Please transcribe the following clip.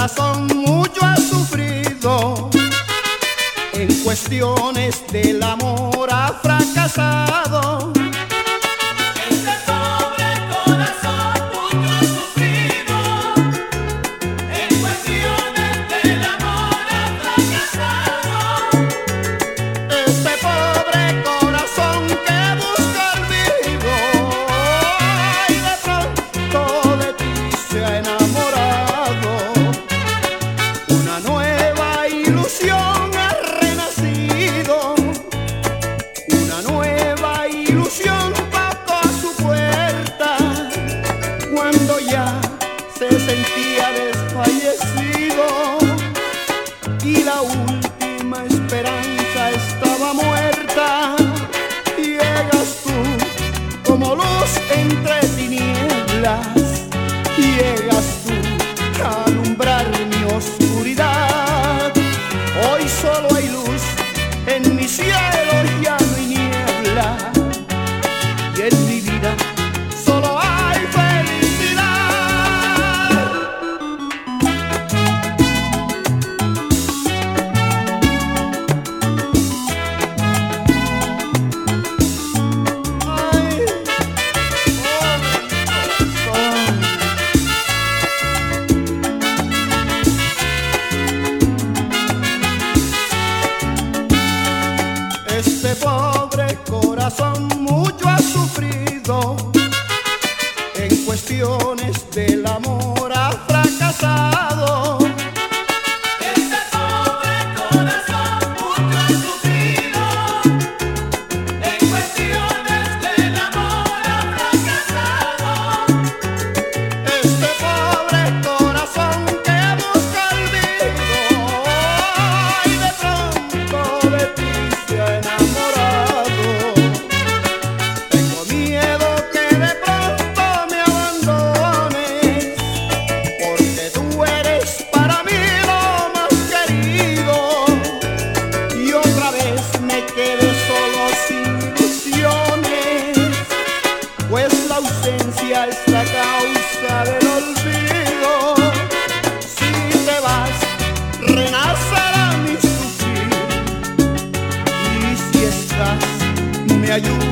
corazón mucho ha sufrido, en cuestiones del amor ha fracasado. Ese pobre corazón mucho ha sufrido en cuestiones del amor. ausencia es la causa del olvido. Si te vas, renacerá mi sufrir. Y si estás, me ayudas.